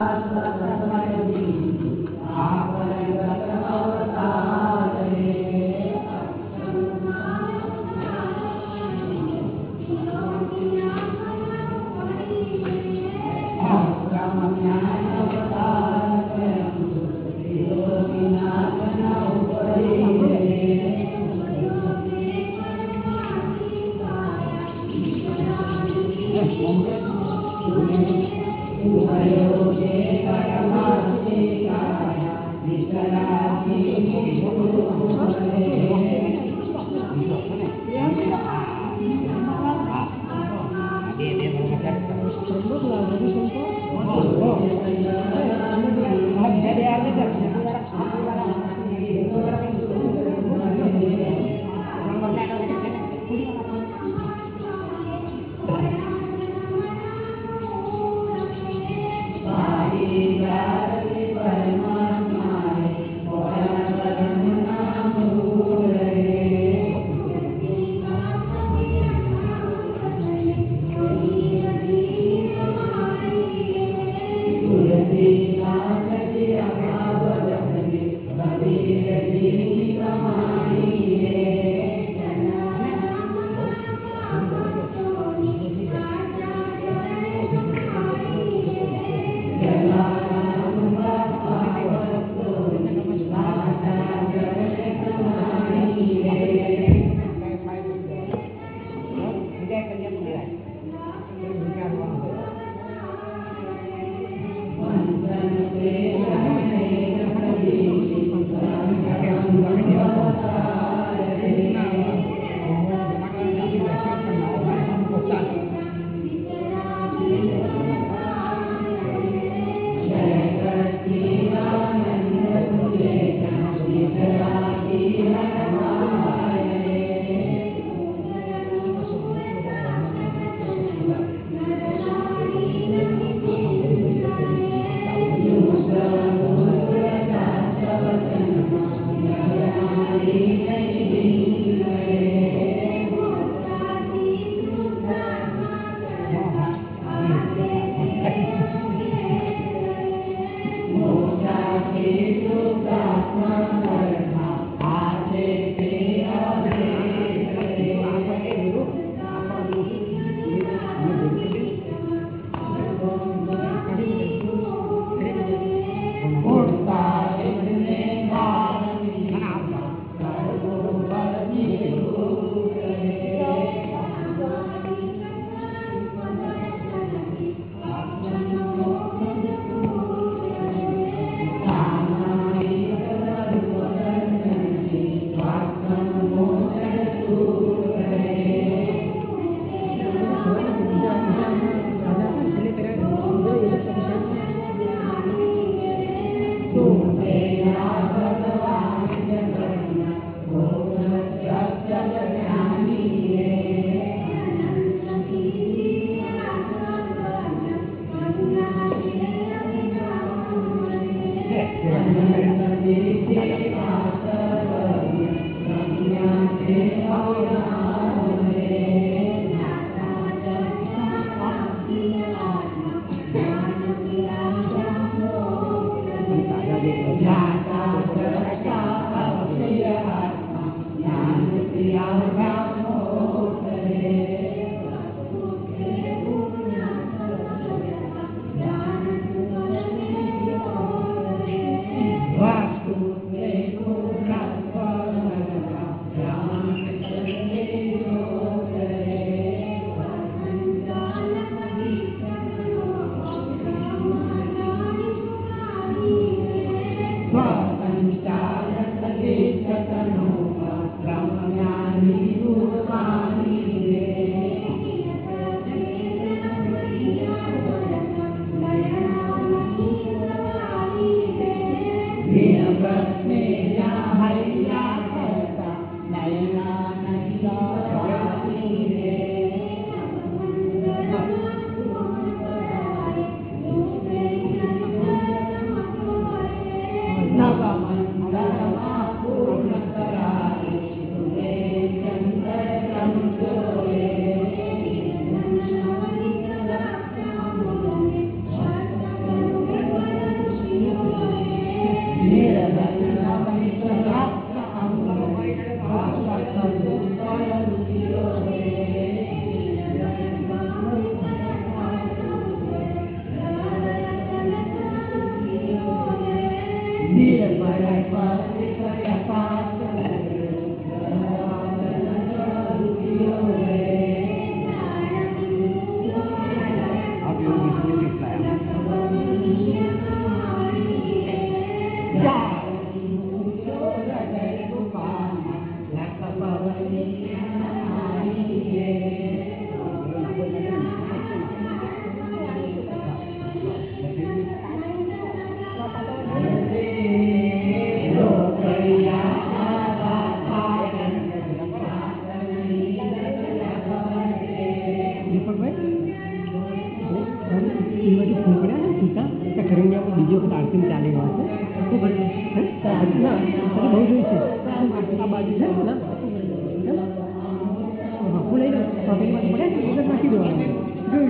Thank you.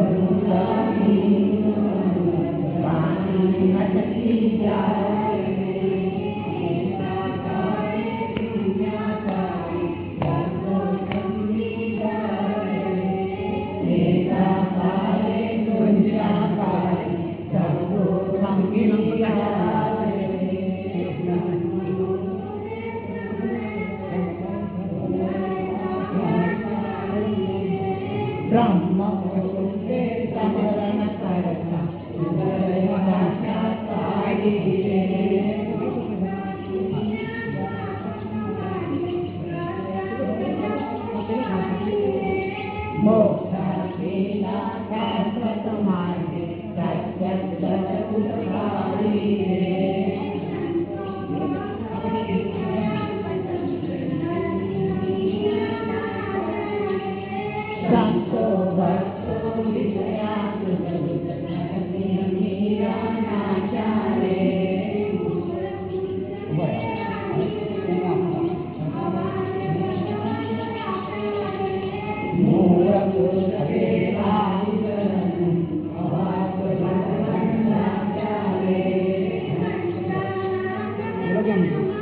Thank you. you.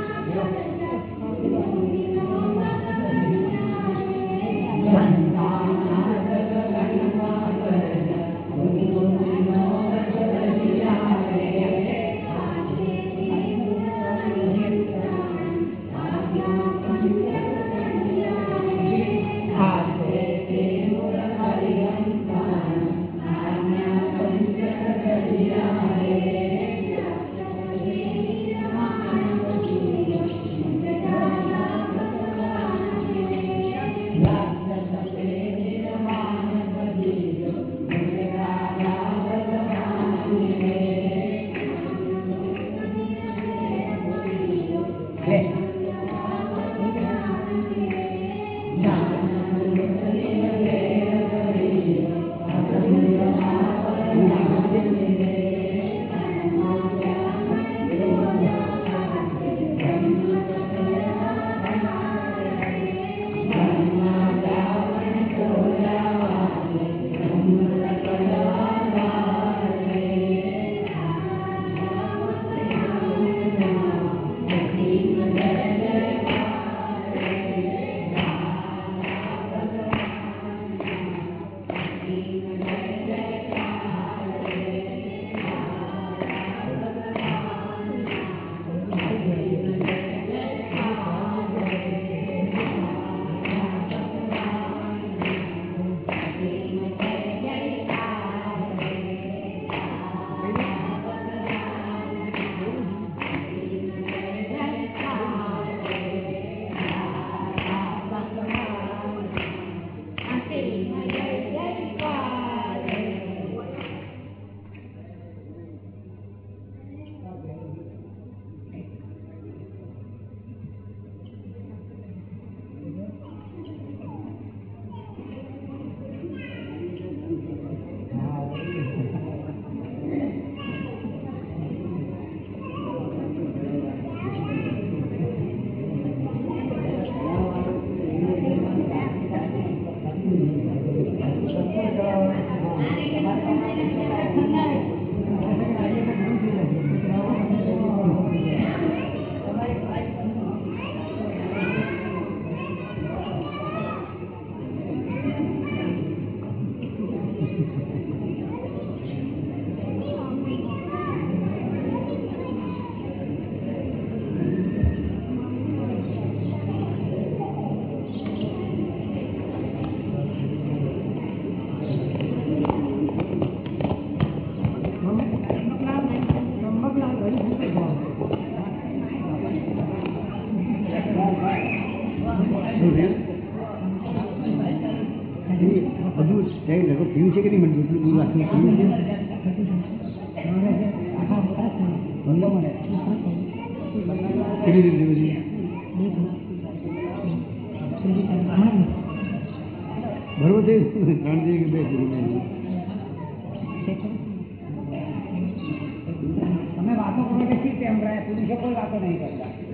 पुरुषो कोई बात नहीं करता।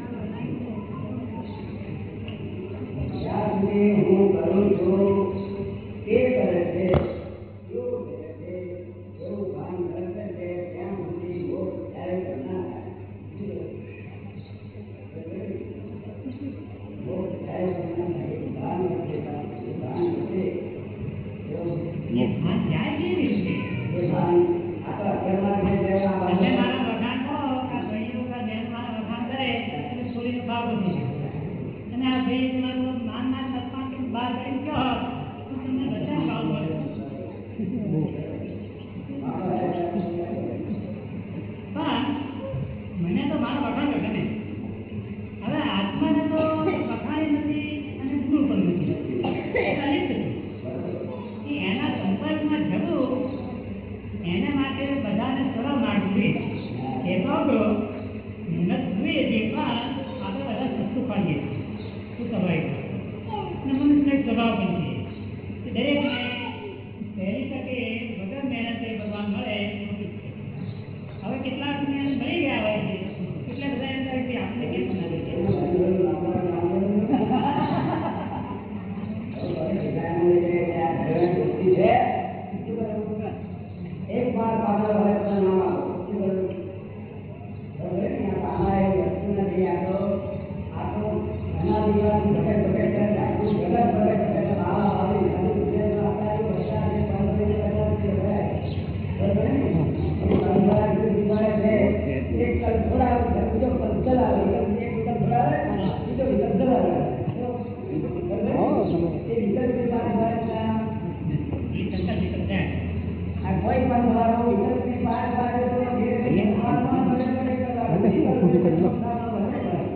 પૂરી કરી લો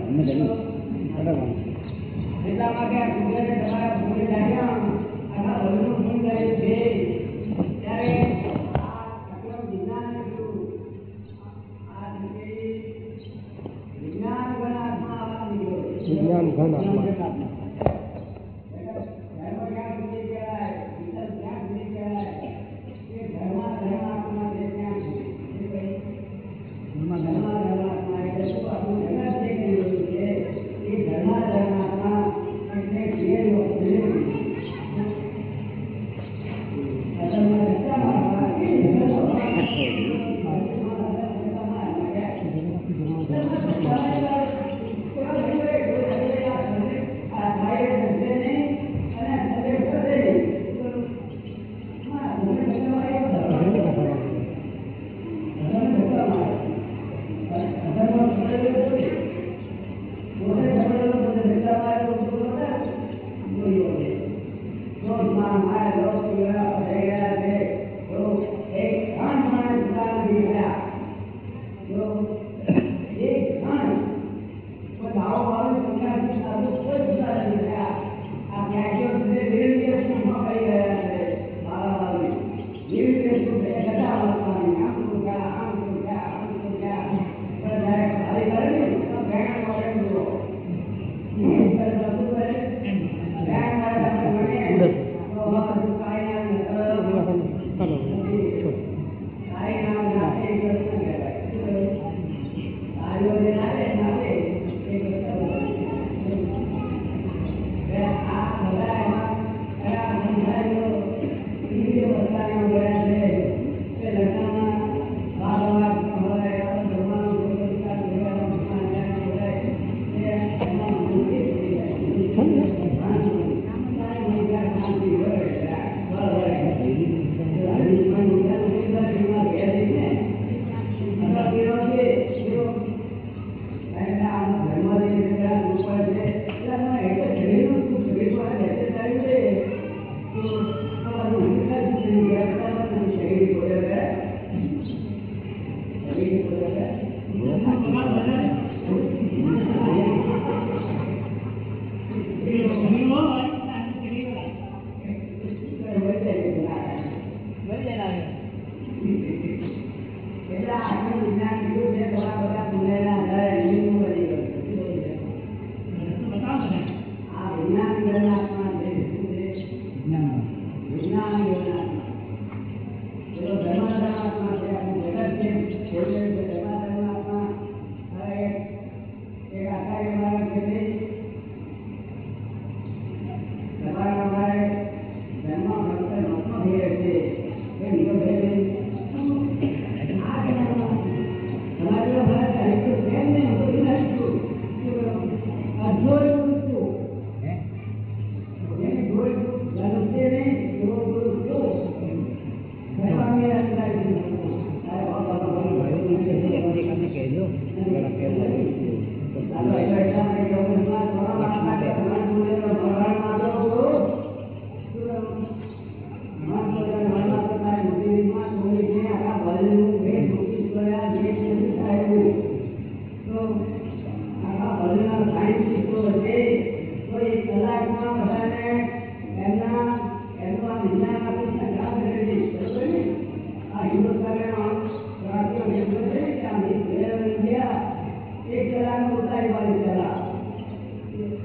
અમે કરીએ બરાબર એટલા માટે આ ગુજરાતે તમારા પૂરી લાગ્યા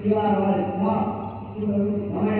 ಇವರು ಅವರ